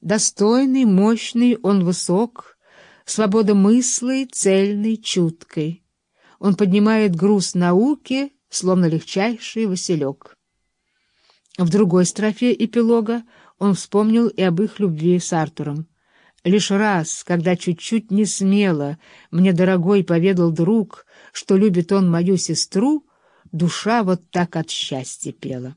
Достойный, мощный, он высок, свобода мыслей, цельный, чуткой. Он поднимает груз науки, словно легчайший василек. В другой строфе эпилога он вспомнил и об их любви с Артуром. Лишь раз, когда чуть-чуть не смело мне, дорогой, поведал друг, что любит он мою сестру, душа вот так от счастья пела.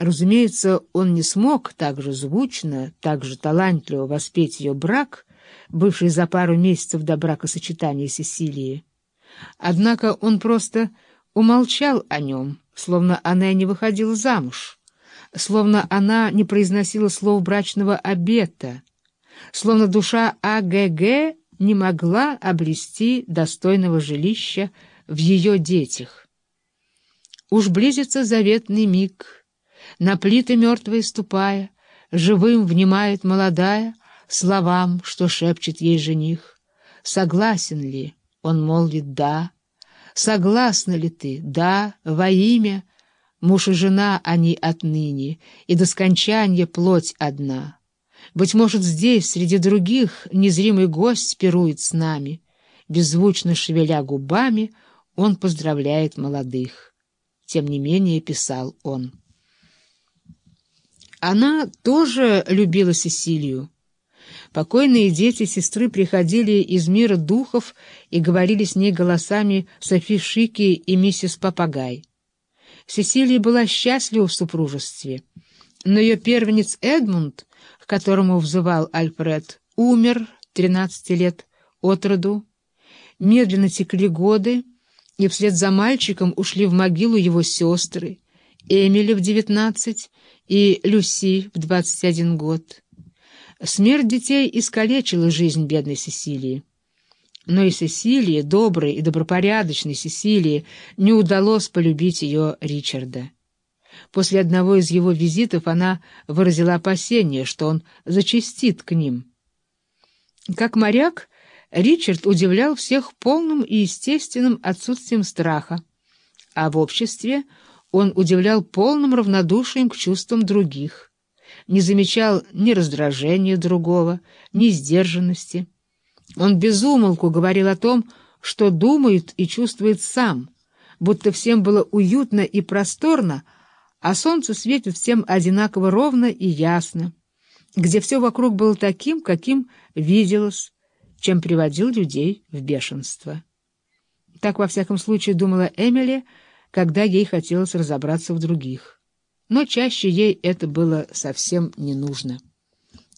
Разумеется, он не смог так же звучно, так же талантливо воспеть ее брак, бывший за пару месяцев до бракосочетания Сесилии. Однако он просто умолчал о нем, словно она и не выходила замуж, словно она не произносила слов брачного обета, словно душа АГГ не могла обрести достойного жилища в ее детях. Уж близится заветный миг, на плиты мертвые ступая, живым внимает молодая словам, что шепчет ей жених. Согласен ли? Он молвит «да». Согласна ли ты? Да, во имя. Муж и жена они отныне, и до скончания плоть одна. Быть может, здесь, среди других, незримый гость пирует с нами. Беззвучно шевеля губами, он поздравляет молодых. Тем не менее, писал он. Она тоже любила Сесилию. Покойные дети сестры приходили из мира духов и говорили с ней голосами Софи Шики и миссис Папагай. Сесилия была счастлива в супружестве, но ее первенец Эдмунд, к которому взывал Альфред, умер 13 лет от роду. Медленно текли годы, и вслед за мальчиком ушли в могилу его сестры, Эмили в девятнадцать и Люси в двадцать один год. Смерть детей искалечила жизнь бедной Сесилии. Но и Сесилии, доброй и добропорядочной Сесилии, не удалось полюбить ее Ричарда. После одного из его визитов она выразила опасение, что он зачастит к ним. Как моряк, Ричард удивлял всех полным и естественным отсутствием страха, а в обществе он удивлял полным равнодушием к чувствам других не замечал ни раздражения другого, ни сдержанности. Он безумолку говорил о том, что думает и чувствует сам, будто всем было уютно и просторно, а солнце светит всем одинаково ровно и ясно, где все вокруг было таким, каким виделось, чем приводил людей в бешенство. Так, во всяком случае, думала Эмили, когда ей хотелось разобраться в других но чаще ей это было совсем не нужно.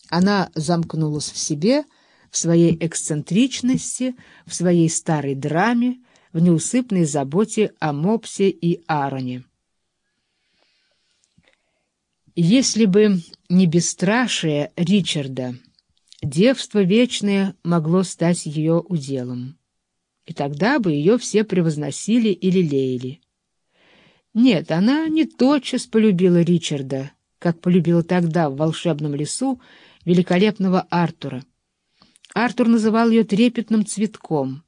Она замкнулась в себе, в своей эксцентричности, в своей старой драме, в неусыпной заботе о Мопсе и Аароне. Если бы не бесстрашие Ричарда, девство вечное могло стать ее уделом, и тогда бы ее все превозносили и лелеяли. Нет, она не тотчас полюбила Ричарда, как полюбила тогда в волшебном лесу великолепного Артура. Артур называл ее трепетным цветком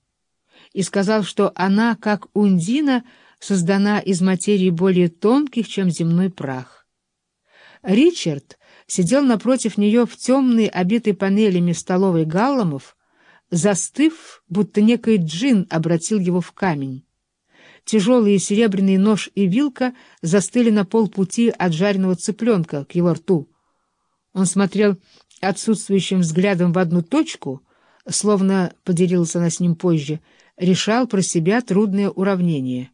и сказал, что она, как Ундина, создана из материи более тонких, чем земной прах. Ричард сидел напротив нее в темной, обитой панелями столовой галломов, застыв, будто некий джин обратил его в камень. Тяжелые серебряный нож и вилка застыли на полпути от жареного цыпленка к его рту. Он смотрел отсутствующим взглядом в одну точку, словно, поделился она с ним позже, решал про себя трудное уравнение —